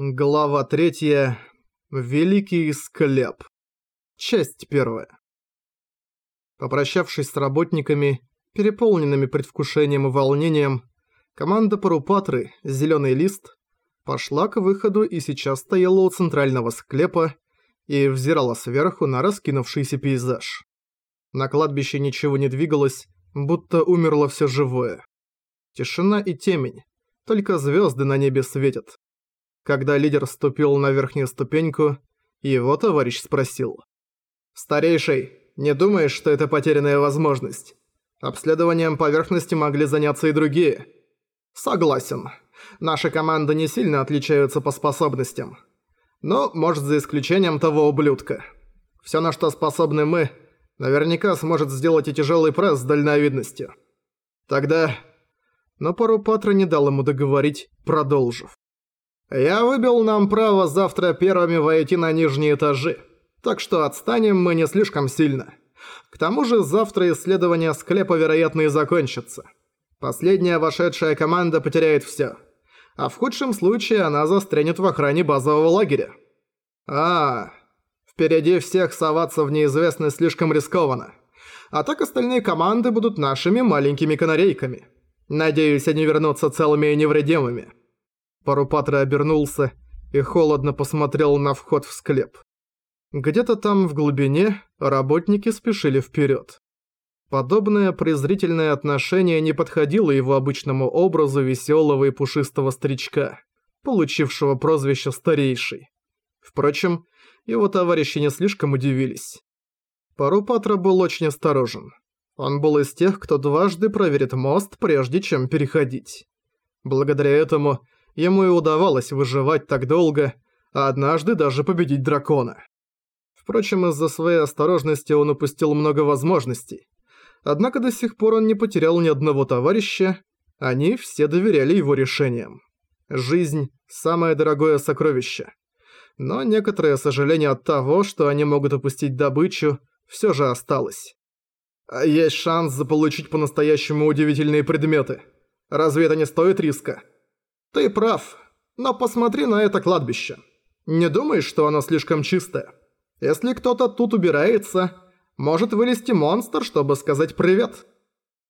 Глава третья. Великий склеп. Часть первая. Попрощавшись с работниками, переполненными предвкушением и волнением, команда Парупатры, Зелёный лист, пошла к выходу и сейчас стояла у центрального склепа и взирала сверху на раскинувшийся пейзаж. На кладбище ничего не двигалось, будто умерло все живое. Тишина и темень, только звезды на небе светят. Когда лидер ступил на верхнюю ступеньку, его товарищ спросил. «Старейший, не думаешь, что это потерянная возможность? Обследованием поверхности могли заняться и другие». «Согласен. Наши команды не сильно отличаются по способностям. Но, может, за исключением того ублюдка. Всё, на что способны мы, наверняка сможет сделать и тяжелый пресс с дальновидностью. Тогда...» Но пару Патра не дал ему договорить, продолжив. «Я выбил нам право завтра первыми войти на нижние этажи, так что отстанем мы не слишком сильно. К тому же завтра исследование склепа вероятно и закончится. Последняя вошедшая команда потеряет всё. А в худшем случае она застрянет в охране базового лагеря. А, впереди всех соваться в неизвестность слишком рискованно. А так остальные команды будут нашими маленькими канарейками. Надеюсь, они вернутся целыми и невредимыми. Парупатра обернулся и холодно посмотрел на вход в склеп. Где-то там в глубине работники спешили вперед. Подобное презрительное отношение не подходило его обычному образу веселого и пушистого старичка, получившего прозвище «старейший». Впрочем, его товарищи не слишком удивились. Парупатра был очень осторожен. Он был из тех, кто дважды проверит мост, прежде чем переходить. Благодаря этому ему и удавалось выживать так долго, а однажды даже победить дракона. Впрочем, из-за своей осторожности он упустил много возможностей. Однако до сих пор он не потерял ни одного товарища, они все доверяли его решениям. Жизнь – самое дорогое сокровище. Но некоторое сожаление от того, что они могут упустить добычу, все же осталось. А есть шанс заполучить по-настоящему удивительные предметы. Разве это не стоит риска? «Ты прав, но посмотри на это кладбище. Не думаешь, что оно слишком чистое? Если кто-то тут убирается, может вылезти монстр, чтобы сказать привет.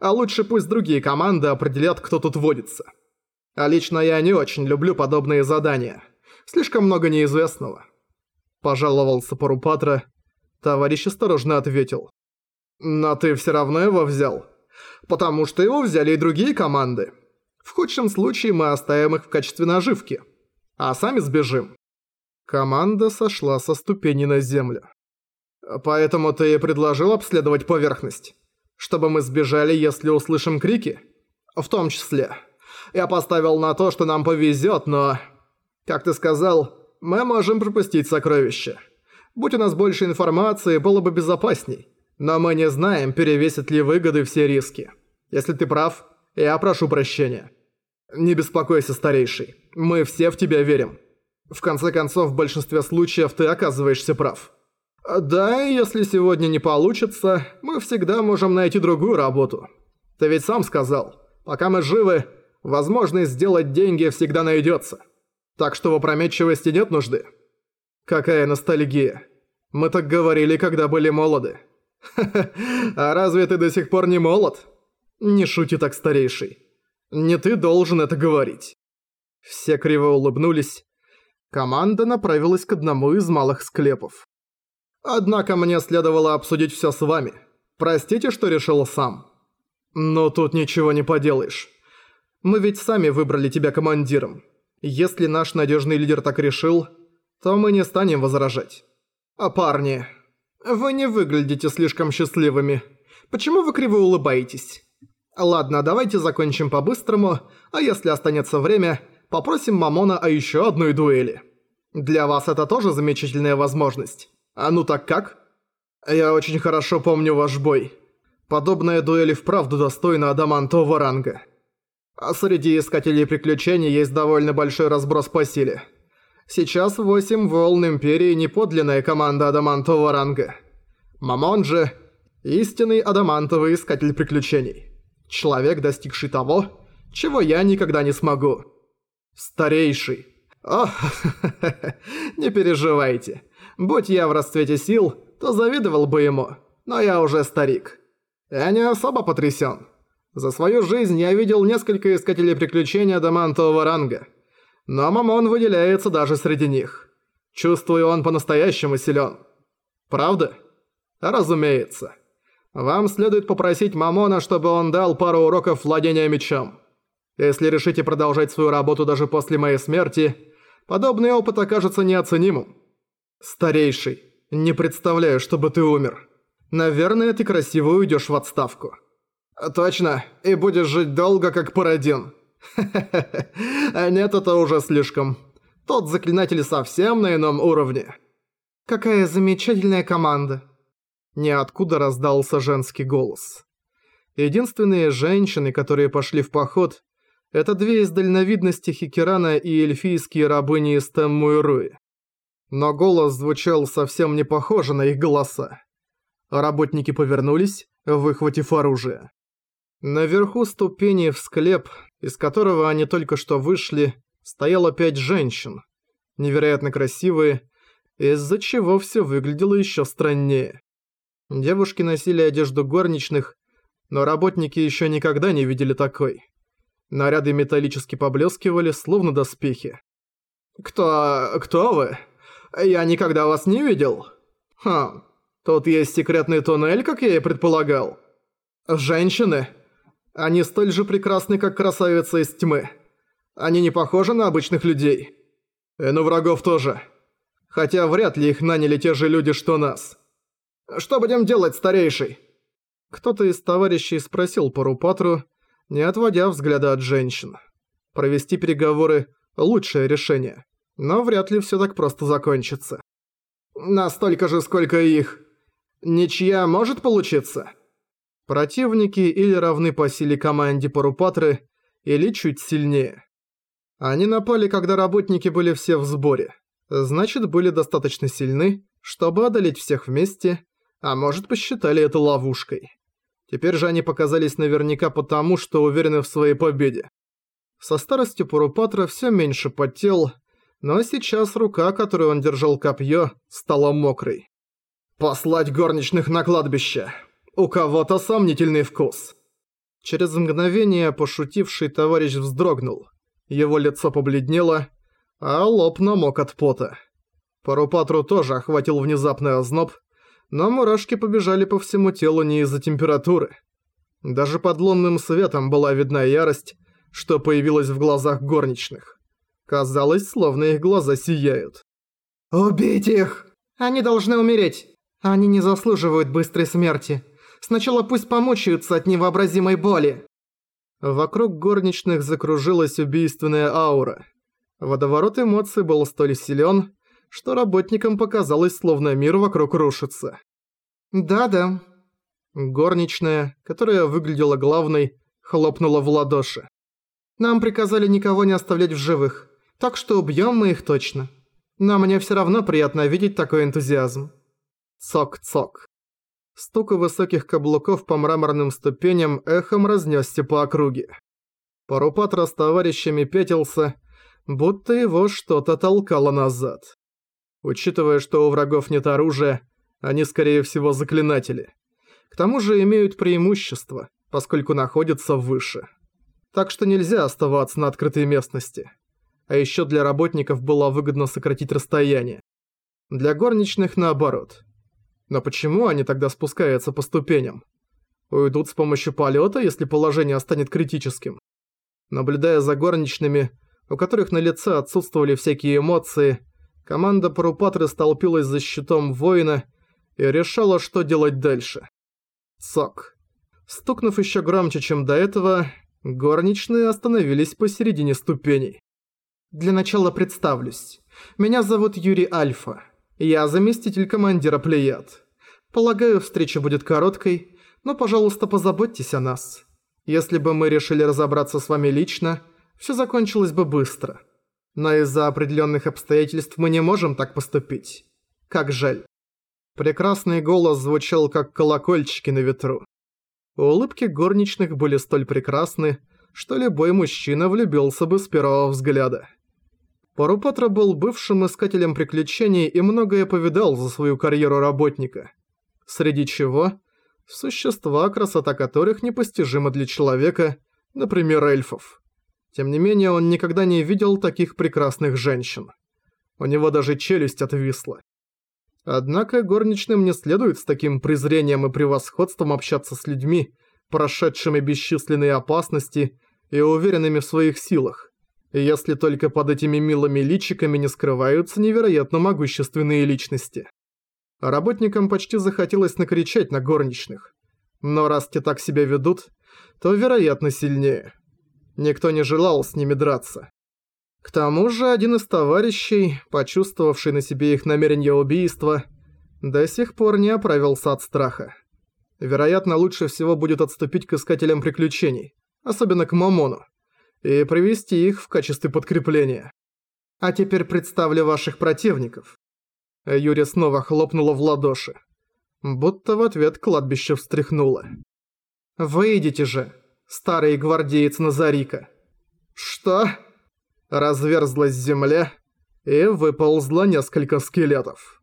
А лучше пусть другие команды определят, кто тут водится. А лично я не очень люблю подобные задания. Слишком много неизвестного». Пожаловался Парупатра. Товарищ осторожно ответил. «Но ты все равно его взял. Потому что его взяли и другие команды. В худшем случае мы оставим их в качестве наживки, а сами сбежим. Команда сошла со ступени на землю. Поэтому ты и предложил обследовать поверхность, чтобы мы сбежали, если услышим крики? В том числе. Я поставил на то, что нам повезет, но... Как ты сказал, мы можем пропустить сокровища. Будь у нас больше информации, было бы безопасней. Но мы не знаем, перевесят ли выгоды все риски. Если ты прав, я прошу прощения. Не беспокойся, старейший. Мы все в тебя верим. В конце концов, в большинстве случаев ты оказываешься прав. Да, если сегодня не получится, мы всегда можем найти другую работу. Ты ведь сам сказал, пока мы живы, возможность сделать деньги всегда найдется. Так что в опрометчивости нет нужды. Какая ностальгия. Мы так говорили, когда были молоды. а разве ты до сих пор не молод? Не шути так, старейший. Не ты должен это говорить. Все криво улыбнулись. Команда направилась к одному из малых склепов. Однако мне следовало обсудить всё с вами. Простите, что решил сам. Но тут ничего не поделаешь. Мы ведь сами выбрали тебя командиром. Если наш надежный лидер так решил, то мы не станем возражать. А парни, вы не выглядите слишком счастливыми. Почему вы криво улыбаетесь? Ладно, давайте закончим по-быстрому, а если останется время, попросим Мамона о еще одной дуэли. Для вас это тоже замечательная возможность. А ну так как? Я очень хорошо помню ваш бой. Подобная дуэль и вправду достойна адамантового ранга. А среди искателей приключений есть довольно большой разброс по силе. Сейчас восемь волн Империи не подлинная команда адамантового ранга. Мамон же – истинный адамантовый искатель приключений. Человек, достигший того, чего я никогда не смогу. Старейший. О, не переживайте. Будь я в расцвете сил, то завидовал бы ему, но я уже старик. Я не особо потрясен. За свою жизнь я видел несколько искателей приключений адамантового ранга. Но Мамон выделяется даже среди них. Чувствую, он по-настоящему силен. Правда? Разумеется. Вам следует попросить Мамона, чтобы он дал пару уроков владения мечом. Если решите продолжать свою работу даже после моей смерти, подобный опыт окажется неоценимым. Старейший, не представляю, чтобы ты умер. Наверное, ты красиво уйдешь в отставку. Точно, и будешь жить долго, как Парадин. А нет, это уже слишком. Тот заклинатель совсем на ином уровне. Какая замечательная команда. Ниоткуда раздался женский голос. Единственные женщины, которые пошли в поход, это две из дальновидности Хикерана и эльфийские рабыни из Теммуируи. Но голос звучал совсем не похоже на их голоса. Работники повернулись, выхватив оружие. Наверху ступени в склеп, из которого они только что вышли, стояло пять женщин, невероятно красивые, из-за чего все выглядело еще страннее. Девушки носили одежду горничных, но работники еще никогда не видели такой. Наряды металлически поблескивали, словно доспехи. «Кто... кто вы? Я никогда вас не видел. Хм, тут есть секретный туннель, как я и предполагал. Женщины? Они столь же прекрасны, как красавица из тьмы. Они не похожи на обычных людей. И на врагов тоже. Хотя вряд ли их наняли те же люди, что нас». Что будем делать, старейший?» Кто-то из товарищей спросил Парупатру, не отводя взгляда от женщин. Провести переговоры – лучшее решение, но вряд ли все так просто закончится. «Настолько же, сколько их. Ничья может получиться?» Противники или равны по силе команде Парупатры, или чуть сильнее. Они напали, когда работники были все в сборе. Значит, были достаточно сильны, чтобы одолеть всех вместе а может посчитали это ловушкой. Теперь же они показались наверняка потому, что уверены в своей победе. Со старостью Пурупатра все меньше потел, но сейчас рука, которой он держал копье, стала мокрой. «Послать горничных на кладбище! У кого-то сомнительный вкус!» Через мгновение пошутивший товарищ вздрогнул. Его лицо побледнело, а лоб намок от пота. Парупатру тоже охватил внезапный озноб, но мурашки побежали по всему телу не из-за температуры. Даже под лунным светом была видна ярость, что появилась в глазах горничных. Казалось, словно их глаза сияют. «Убить их! Они должны умереть! Они не заслуживают быстрой смерти! Сначала пусть помучаются от невообразимой боли!» Вокруг горничных закружилась убийственная аура. Водоворот эмоций был столь силен, что работникам показалось, словно мир вокруг рушится. «Да-да». Горничная, которая выглядела главной, хлопнула в ладоши. «Нам приказали никого не оставлять в живых, так что убьем мы их точно. Но мне все равно приятно видеть такой энтузиазм». Цок-цок. Стук высоких каблуков по мраморным ступеням эхом разнесся по округе. Парупатра с товарищами пятился, будто его что-то толкало назад. Учитывая, что у врагов нет оружия, они скорее всего заклинатели. К тому же имеют преимущество, поскольку находятся выше. Так что нельзя оставаться на открытой местности. А еще для работников было выгодно сократить расстояние. Для горничных наоборот. Но почему они тогда спускаются по ступеням? Уйдут с помощью полета, если положение станет критическим. Наблюдая за горничными, у которых на лице отсутствовали всякие эмоции, команда Парупатры столпилась за щитом воина и решала, что делать дальше. Цок. Стукнув еще громче, чем до этого, горничные остановились посередине ступеней. Для начала представлюсь. Меня зовут Юрий Альфа. Я заместитель командира Плеяд. Полагаю, встреча будет короткой, но, пожалуйста, позаботьтесь о нас. Если бы мы решили разобраться с вами лично, все закончилось бы быстро. Но из-за определенных обстоятельств мы не можем так поступить. Как жаль. Прекрасный голос звучал, как колокольчики на ветру. Улыбки горничных были столь прекрасны, что любой мужчина влюбился бы с первого взгляда. Парупатра был бывшим искателем приключений и многое повидал за свою карьеру работника. Среди чего – существа, красота которых непостижима для человека, например, эльфов. Тем не менее, он никогда не видел таких прекрасных женщин. У него даже челюсть отвисла. Однако горничным не следует с таким презрением и превосходством общаться с людьми, прошедшими бесчисленные опасности и уверенными в своих силах, если только под этими милыми личиками не скрываются невероятно могущественные личности. Работникам почти захотелось накричать на горничных. Но раз те так себя ведут, то, вероятно, сильнее. Никто не желал с ними драться. К тому же один из товарищей, почувствовавший на себе их намерение убийства, до сих пор не оправился от страха. Вероятно, лучше всего будет отступить к искателям приключений, особенно к Мамону, и привести их в качестве подкрепления. А теперь представлю ваших противников. Юрия снова хлопнула в ладоши. Будто в ответ кладбище встряхнуло. «Выйдите же, старый гвардеец Назарика!» «Что?» разверзлась земля, и выползло несколько скелетов.